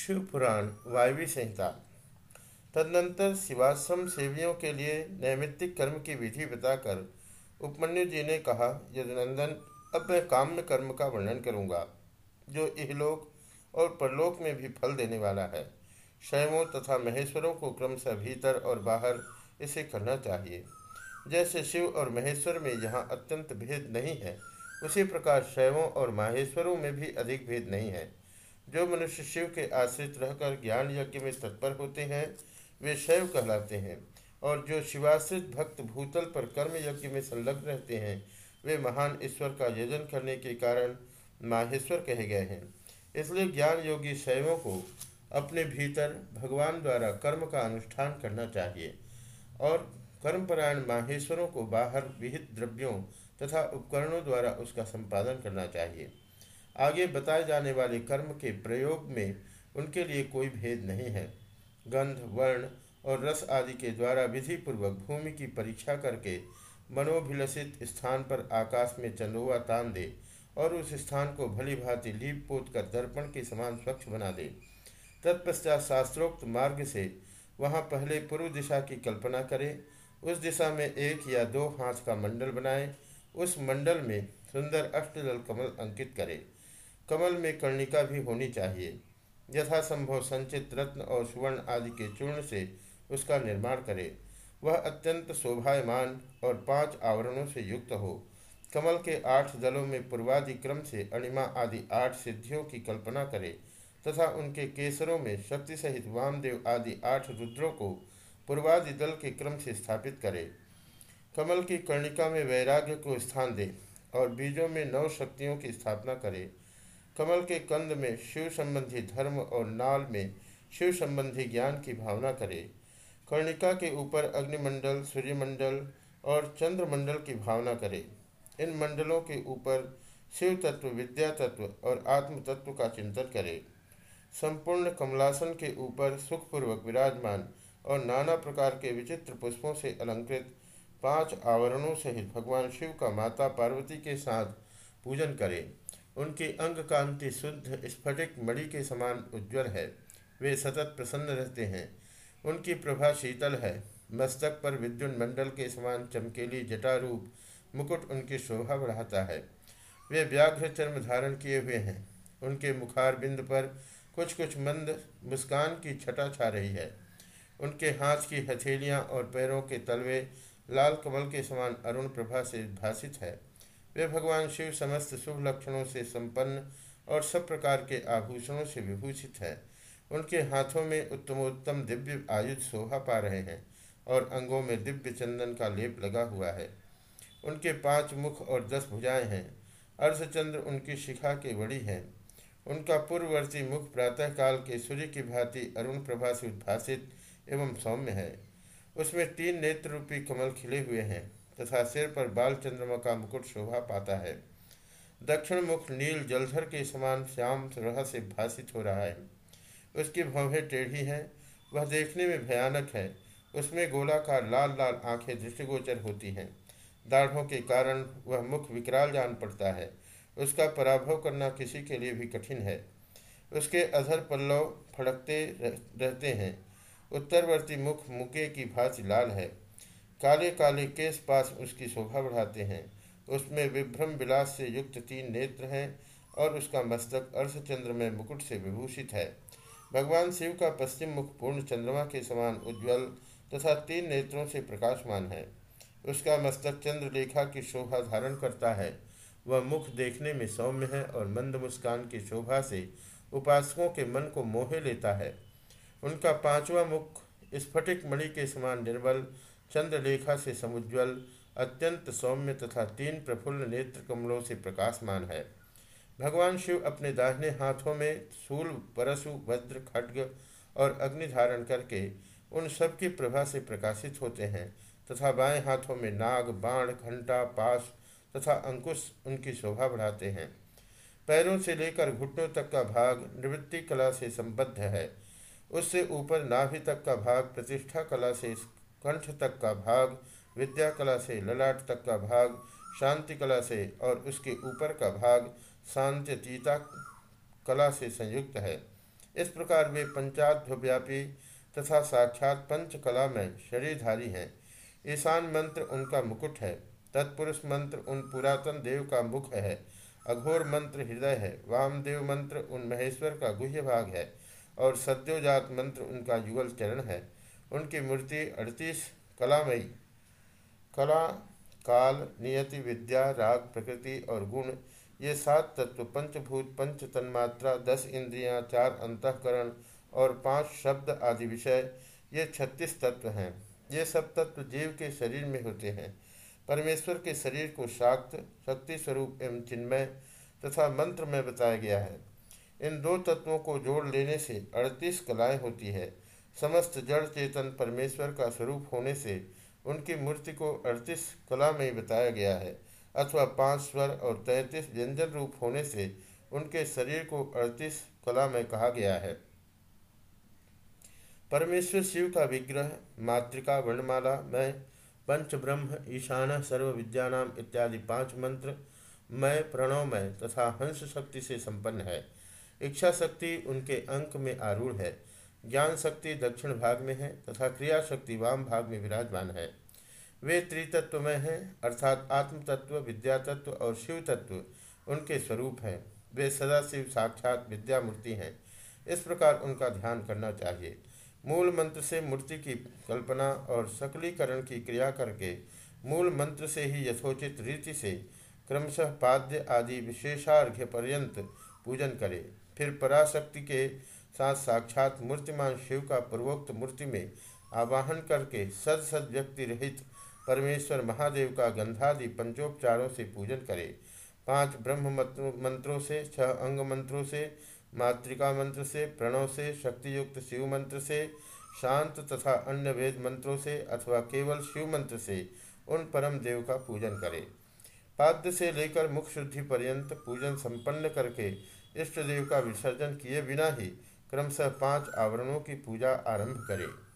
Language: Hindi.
शिवपुराण, वायवी संहिता। तदनंतर शिवाश्रम सेवियों के लिए नैमित्तिक कर्म की विधि बताकर उपमन्यु जी ने कहा यदुनंदन अब मैं काम्य कर्म का वर्णन करूँगा, जो इहलोक और परलोक में भी फल देने वाला है, शैवों तथा महेश्वरों को क्रमशः भीतर और बाहर इसे करना चाहिए। जैसे शिव और महेश्वर में यहाँ अत्यंत भेद नहीं है, उसी प्रकार शैवों और माहेश्वरों में भी अधिक भेद नहीं है। जो मनुष्य शिव के आश्रित रहकर ज्ञान यज्ञ में तत्पर होते हैं, वे शैव कहलाते हैं। और जो शिवाश्रित भक्त भूतल पर कर्म यज्ञ में संलग्न रहते हैं, वे महान ईश्वर का यजन करने के कारण माहेश्वर कहे गए हैं। इसलिए ज्ञान योगी शैवों को अपने भीतर भगवान द्वारा कर्म का अनुष्ठान करना चाहिए और कर्मपरायण माहेश्वरों को बाहर विहित द्रव्यों तथा उपकरणों द्वारा उसका संपादन करना चाहिए। आगे बताए जाने वाले कर्म के प्रयोग में उनके लिए कोई भेद नहीं है। गंध, वर्ण और रस आदि के द्वारा विधि पूर्वक भूमि की परीक्षा करके मनोभिलषित स्थान पर आकाश में चंदोवा तान दे और उस स्थान को भली भांति लीप पोत कर दर्पण के समान स्वच्छ बना दे। तत्पश्चात शास्त्रोक्त मार्ग से वहाँ पहले पूर्व दिशा की कल्पना करे। उस दिशा में एक या दो हाथ का मंडल बनाए। उस मंडल में सुंदर अष्टदल कमल अंकित करे। कमल में कर्णिका भी होनी चाहिए। यथासंभव संचित रत्न और सुवर्ण आदि के चूर्ण से उसका निर्माण करे। वह अत्यंत शोभायमान और पाँच आवरणों से युक्त हो। कमल के आठ दलों में पूर्वादि क्रम से अणिमा आदि आठ सिद्धियों की कल्पना करे तथा उनके केसरों में शक्ति सहित वामदेव आदि आठ रुद्रों को पूर्वादि दल के क्रम से स्थापित करे। कमल की कर्णिका में वैराग्य को स्थान दे और बीजों में नौ शक्तियों की स्थापना करे। कमल के कंद में शिव संबंधी धर्म और नाल में शिव संबंधी ज्ञान की भावना करे। कर्णिका के ऊपर अग्निमंडल, सूर्यमंडल और चंद्रमंडल की भावना करे। इन मंडलों के ऊपर शिव तत्व विद्या तत्व और आत्म तत्व का चिंतन करे। संपूर्ण कमलासन के ऊपर सुखपूर्वक विराजमान और नाना प्रकार के विचित्र पुष्पों से अलंकृत पाँच आवरणों सहित भगवान शिव का माता पार्वती के साथ पूजन करे। उनकी अंग कांति शुद्ध, स्फटिक, मणि के समान उज्ज्वल है। वे सतत प्रसन्न रहते हैं। उनकी प्रभा शीतल है। मस्तक पर विद्युन मंडल के समान चमकेली जटारूप मुकुट उनकी शोभा बढ़ाता है। वे व्याघ्र चर्म धारण किए हुए हैं। उनके मुखार बिंद पर कुछ कुछ मंद मुस्कान की छटा छा रही है। उनके हाथ की हथेलियाँ और पैरों के तलवे लाल कमल के समान अरुण प्रभा से भाषित है। वे भगवान शिव समस्त शुभ लक्षणों से संपन्न और सब प्रकार के आभूषणों से विभूषित है। उनके हाथों में उत्तमोत्तम दिव्य आयुध शोभा पा रहे हैं और अंगों में दिव्य चंदन का लेप लगा हुआ है। उनके पाँच मुख और दस भुजाएँ हैं। अर्धचंद्र उनकी शिखा के बड़ी हैं। उनका पूर्ववर्ती मुख प्रातःकाल के सूर्य की भांति अरुण प्रभा से उद्भासित एवं सौम्य है। उसमें तीन नेत्र रूपी कमल खिले हुए हैं। तथा सिर पर बाल चंद्रमा का मुकुट शोभा पाता है। दक्षिण मुख नील जलधर के समान श्याम रह से भाषित हो रहा है। उसकी भवें टेढ़ी हैं, वह देखने में भयानक है। उसमें गोलाकार लाल लाल आँखें दृष्टिगोचर होती हैं। दाढ़ों के कारण वह मुख विकराल जान पड़ता है। उसका पराभव करना किसी के लिए भी कठिन है। उसके अधर पल्लव फड़कते रहते हैं। उत्तरवर्ती मुख मुके की भांति लाल है। काले काले केस पास उसकी शोभा बढ़ाते हैं। उसमें विभ्रम विलास से युक्त तीन नेत्र हैं और उसका मस्तक अर्धचंद्र में मुकुट से विभूषित है। भगवान शिव का पश्चिम मुख पूर्ण चंद्रमा के समान उज्ज्वल तथा तीन नेत्रों से प्रकाशमान है। उसका मस्तक चंद्रलेखा की शोभा धारण करता है। वह मुख देखने में सौम्य है और मंद मुस्कान की शोभा से उपासकों के मन को मोहे लेता है। उनका पांचवा मुख स्फटिक मणि के समान निर्बल चंद्रलेखा से समुज्वल अत्यंत सौम्य तथा तीन प्रफुल्ल नेत्र कमलों से प्रकाशमान है। भगवान शिव अपने दाहिने हाथों में सूल परशु वज्र, खड्ग और अग्नि धारण करके उन सब की प्रभा से प्रकाशित होते हैं तथा बाएँ हाथों में नाग, बाण, घंटा पास तथा अंकुश उनकी शोभा बढ़ाते हैं। पैरों से लेकर घुटनों तक का भाग निवृत्ति कला से संबद्ध है। उससे ऊपर नाभि तक का भाग प्रतिष्ठा कला से कंठ तक का भाग विद्या कला से ललाट तक का भाग शांति कला से और उसके ऊपर का भाग शांत्यतीता कला से संयुक्त है। इस प्रकार वे पंचाध्यापी तथा साक्षात पंचकला में शरीरधारी हैं। ईशान मंत्र उनका मुकुट है, तत्पुरुष मंत्र उन पुरातन देव का मुख है, अघोर मंत्र हृदय है, वामदेव मंत्र उन महेश्वर का गुह्य भाग है और सद्योजात मंत्र उनका युगल चरण है। उनकी मूर्ति अड़तीस कलामयी कला काल नियति विद्या राग प्रकृति और गुण ये सात तत्व पंचभूत पंच तन्मात्रा दस इंद्रियाँ, चार अंतकरण और पाँच शब्द आदि विषय ये छत्तीस तत्व हैं। ये सब तत्व जीव के शरीर में होते हैं। परमेश्वर के शरीर को शाक्त शक्ति स्वरूप एवं चिन्मय तथा मंत्र में बताया गया है। इन दो तत्वों को जोड़ लेने से अड़तीस कलाएँ होती है। समस्त जड़ चेतन परमेश्वर का स्वरूप होने से उनकी मूर्ति को अड़तीस कला में बताया गया है, अथवा पाँच स्वर और तैंतीस व्यंजन रूप होने से उनके शरीर को अड़तीस कला में कहा गया है। परमेश्वर शिव का विग्रह, मातृका, वर्णमाला, में पंच ब्रह्म ईशान सर्व विद्यानाम इत्यादि पाँच मंत्र मय प्रणवमय तथा हंस शक्ति से संपन्न है। इच्छा शक्ति उनके अंक में आरूढ़ है। ज्ञान शक्ति दक्षिण भाग में है तथा क्रिया शक्ति वाम भाग में विराजमान है। वे त्रितत्व में हैं, अर्थात आत्म तत्व विद्या तत्व और शिव तत्व उनके स्वरूप हैं। वे सदाशिव साक्षात विद्या मूर्ति हैं। इस प्रकार उनका ध्यान करना चाहिए। मूल मंत्र से मूर्ति की कल्पना और सकलीकरण की क्रिया करके मूल मंत्र से ही यथोचित रीति से क्रमशः पाद्य आदि विशेषार्घ्य पर्यंत पूजन करें। फिर पराशक्ति के साथ साक्षात मूर्तिमान शिव का पूर्वोक्त मूर्ति में आवाहन करके सद सद व्यक्ति रहित परमेश्वर महादेव का गंधादि पंचोपचारों से पूजन करे। पाँच ब्रह्म मंत्रों से, छह अंग मंत्रों से, मातृका मंत्र से, प्रणव से, शक्तियुक्त शिव मंत्र से, शांत तथा अन्य वेद मंत्रों से अथवा केवल शिव मंत्र से उन परम देव का पूजन करे। पाद्य से लेकर मुख शुद्धि पर्यंत पूजन संपन्न करके इष्ट देव का विसर्जन किए बिना ही क्रमशः पाँच आवरणों की पूजा आरंभ करें।